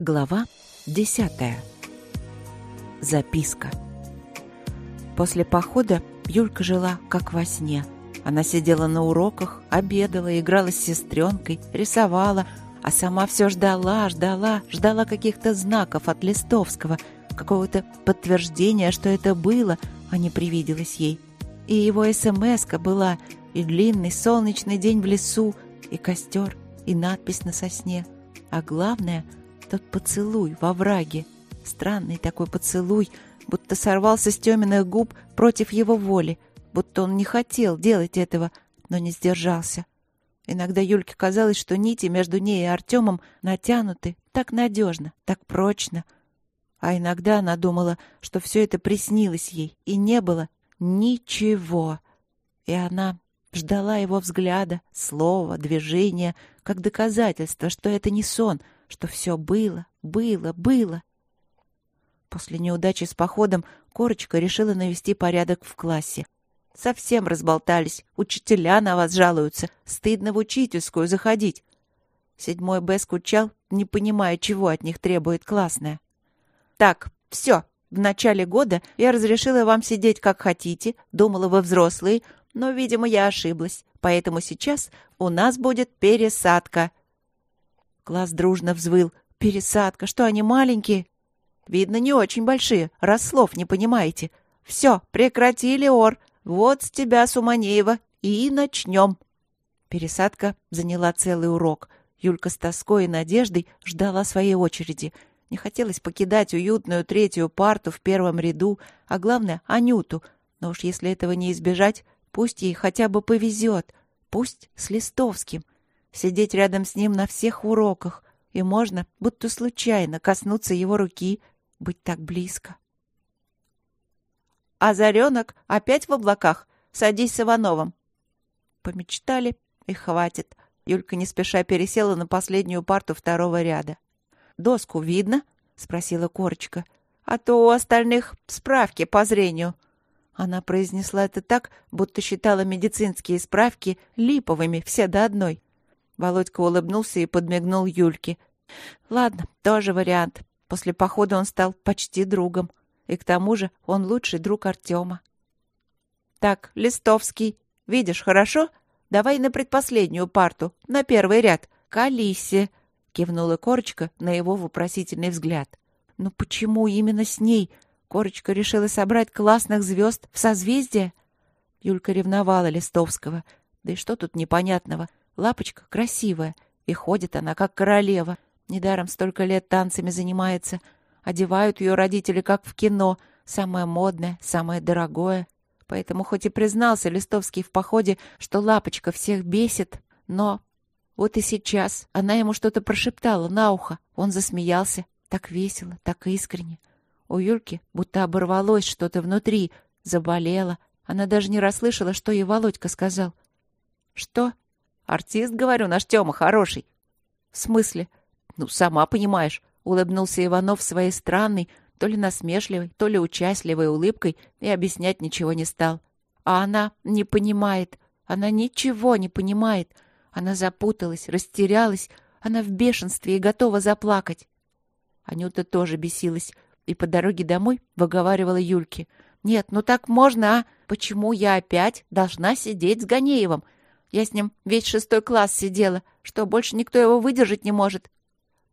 Глава десятая. Записка. После похода Юлька жила как во сне. Она сидела на уроках, обедала, играла с сестренкой, рисовала, а сама все ждала, ждала, ждала каких-то знаков от Листовского, какого-то подтверждения, что это было, а не привиделось ей. И его смс была, и длинный солнечный день в лесу, и костер, и надпись на сосне. А главное — тот поцелуй во враге. Странный такой поцелуй, будто сорвался с Тёминых губ против его воли, будто он не хотел делать этого, но не сдержался. Иногда Юльке казалось, что нити между ней и Артемом натянуты так надежно, так прочно. А иногда она думала, что все это приснилось ей, и не было ничего. И она ждала его взгляда, слова, движения, как доказательство, что это не сон, что все было, было, было. После неудачи с походом Корочка решила навести порядок в классе. Совсем разболтались. Учителя на вас жалуются. Стыдно в учительскую заходить. Седьмой Б скучал, не понимая, чего от них требует классная. Так, все. В начале года я разрешила вам сидеть как хотите, думала вы взрослые, но, видимо, я ошиблась. Поэтому сейчас у нас будет пересадка. Класс дружно взвыл. Пересадка, что они маленькие? Видно, не очень большие, раз слов не понимаете. Все, прекратили ор. Вот с тебя, Суманеева, и начнем. Пересадка заняла целый урок. Юлька с тоской и надеждой ждала своей очереди. Не хотелось покидать уютную третью парту в первом ряду, а главное — Анюту. Но уж если этого не избежать, пусть ей хотя бы повезет. Пусть с Листовским. Сидеть рядом с ним на всех уроках. И можно, будто случайно, коснуться его руки, быть так близко. Озаренок опять в облаках. Садись с Ивановым. Помечтали, и хватит. Юлька не спеша пересела на последнюю парту второго ряда. «Доску видно?» — спросила Корочка. «А то у остальных справки по зрению». Она произнесла это так, будто считала медицинские справки липовыми, все до одной. Володька улыбнулся и подмигнул Юльке. «Ладно, тоже вариант. После похода он стал почти другом. И к тому же он лучший друг Артема. «Так, Листовский, видишь, хорошо? Давай на предпоследнюю парту, на первый ряд, к Алисе», — кивнула Корочка на его вопросительный взгляд. «Ну почему именно с ней? Корочка решила собрать классных звезд в созвездие?» Юлька ревновала Листовского. Да и что тут непонятного? Лапочка красивая, и ходит она как королева. Недаром столько лет танцами занимается — Одевают ее родители, как в кино, самое модное, самое дорогое. Поэтому хоть и признался Листовский в походе, что лапочка всех бесит, но... Вот и сейчас она ему что-то прошептала на ухо. Он засмеялся. Так весело, так искренне. У Юльки будто оборвалось что-то внутри, заболело. Она даже не расслышала, что ей Володька сказал. «Что?» «Артист, говорю, наш Тёма хороший». «В смысле?» «Ну, сама понимаешь. — улыбнулся Иванов своей странной, то ли насмешливой, то ли участливой улыбкой и объяснять ничего не стал. А она не понимает. Она ничего не понимает. Она запуталась, растерялась. Она в бешенстве и готова заплакать. Анюта тоже бесилась и по дороге домой выговаривала Юльке. «Нет, ну так можно, а? Почему я опять должна сидеть с Ганеевым? Я с ним весь шестой класс сидела, что больше никто его выдержать не может.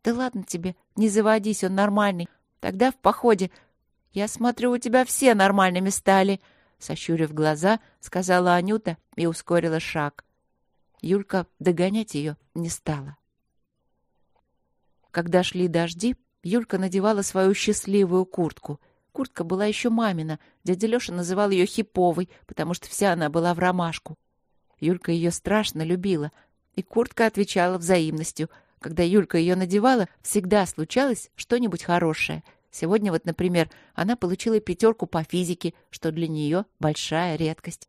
Да ладно тебе, не заводись, он нормальный. Тогда в походе... Я смотрю, у тебя все нормальными стали. Сощурив глаза, сказала Анюта и ускорила шаг. Юлька догонять ее не стала. Когда шли дожди, Юлька надевала свою счастливую куртку. Куртка была еще мамина. Дядя Леша называл ее хиповой, потому что вся она была в ромашку. Юлька ее страшно любила, и куртка отвечала взаимностью — когда Юлька ее надевала, всегда случалось что-нибудь хорошее. Сегодня вот, например, она получила пятерку по физике, что для нее большая редкость.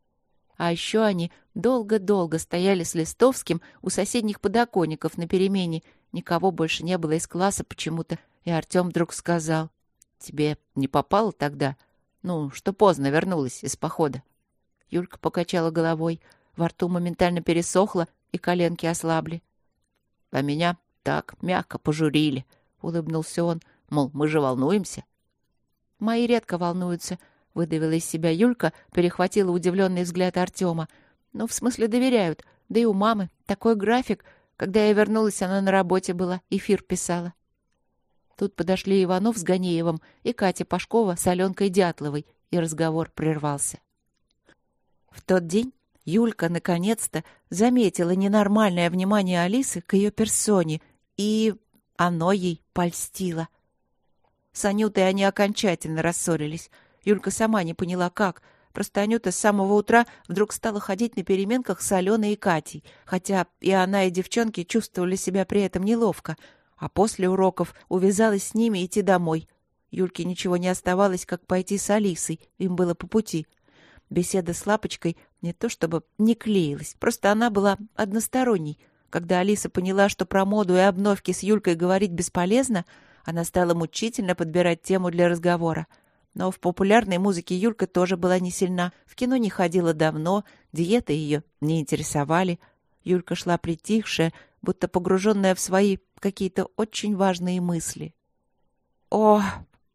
А еще они долго-долго стояли с Листовским у соседних подоконников на перемене. Никого больше не было из класса почему-то. И Артем вдруг сказал, «Тебе не попало тогда? Ну, что поздно вернулась из похода?» Юлька покачала головой. Во рту моментально пересохло, и коленки ослабли. А меня так мягко пожурили. — улыбнулся он. «Мол, мы же волнуемся». «Мои редко волнуются», — выдавила из себя Юлька, перехватила удивленный взгляд Артема. «Ну, в смысле, доверяют. Да и у мамы такой график. Когда я вернулась, она на работе была, эфир писала». Тут подошли Иванов с Ганеевым и Катя Пашкова с Аленкой Дятловой, и разговор прервался. В тот день Юлька наконец-то заметила ненормальное внимание Алисы к ее персоне, и оно ей польстило. С Анютой они окончательно рассорились. Юлька сама не поняла, как. Просто Анюта с самого утра вдруг стала ходить на переменках с Аленой и Катей, хотя и она, и девчонки чувствовали себя при этом неловко — а после уроков увязалась с ними идти домой. Юльке ничего не оставалось, как пойти с Алисой, им было по пути. Беседа с Лапочкой не то чтобы не клеилась, просто она была односторонней. Когда Алиса поняла, что про моду и обновки с Юлькой говорить бесполезно, она стала мучительно подбирать тему для разговора. Но в популярной музыке Юлька тоже была не сильна. В кино не ходила давно, диеты ее не интересовали. Юлька шла притихшая, будто погруженная в свои какие-то очень важные мысли. «О,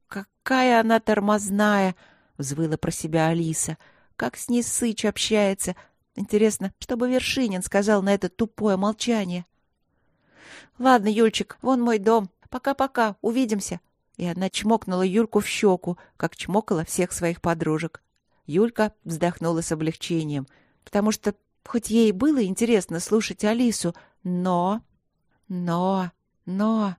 какая она тормозная!» — взвыла про себя Алиса. «Как с ней Сыч общается! Интересно, что бы Вершинин сказал на это тупое молчание?» «Ладно, Юльчик, вон мой дом. Пока-пока, увидимся!» И она чмокнула Юльку в щеку, как чмокала всех своих подружек. Юлька вздохнула с облегчением, потому что, хоть ей было интересно слушать Алису, но но, но...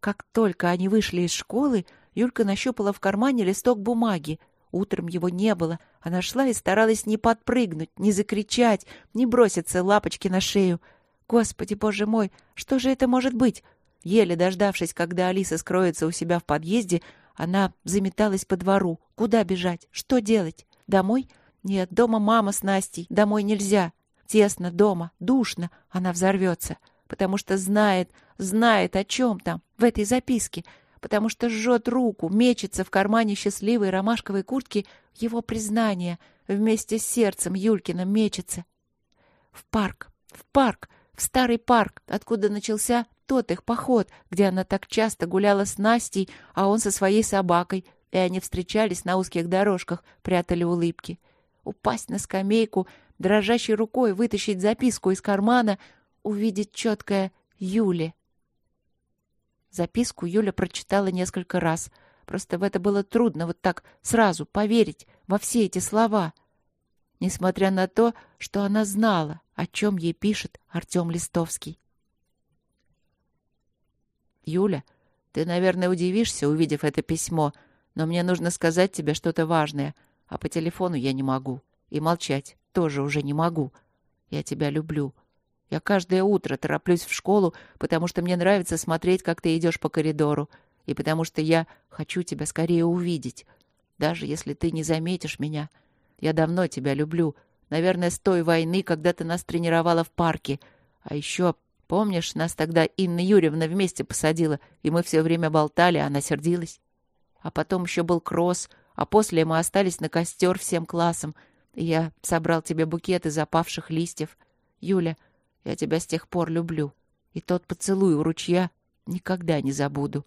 Как только они вышли из школы, Юлька нащупала в кармане листок бумаги. Утром его не было. Она шла и старалась не подпрыгнуть, не закричать, не броситься лапочки на шею. Господи, боже мой, что же это может быть? Еле дождавшись, когда Алиса скроется у себя в подъезде, она заметалась по двору. Куда бежать? Что делать? Домой? Нет, дома мама с Настей. Домой нельзя. Тесно дома, душно. Она взорвется потому что знает, знает о чем там, в этой записке, потому что жжет руку, мечется в кармане счастливой ромашковой куртки его признание, вместе с сердцем Юлькиным мечется. В парк, в парк, в старый парк, откуда начался тот их поход, где она так часто гуляла с Настей, а он со своей собакой, и они встречались на узких дорожках, прятали улыбки. Упасть на скамейку, дрожащей рукой вытащить записку из кармана, увидеть четкое Юли. Записку Юля прочитала несколько раз. Просто в это было трудно вот так сразу поверить во все эти слова. Несмотря на то, что она знала, о чем ей пишет Артем Листовский. «Юля, ты, наверное, удивишься, увидев это письмо, но мне нужно сказать тебе что-то важное, а по телефону я не могу. И молчать тоже уже не могу. Я тебя люблю. Я каждое утро тороплюсь в школу, потому что мне нравится смотреть, как ты идешь по коридору, и потому что я хочу тебя скорее увидеть, даже если ты не заметишь меня. Я давно тебя люблю, наверное, с той войны, когда ты нас тренировала в парке. А еще, помнишь, нас тогда Инна Юрьевна вместе посадила, и мы все время болтали, а она сердилась. А потом еще был кросс, а после мы остались на костер всем классом, и я собрал тебе букет из опавших листьев. Юля, я тебя с тех пор люблю. И тот поцелуй у ручья никогда не забуду.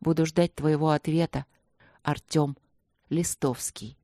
Буду ждать твоего ответа. Артем Листовский.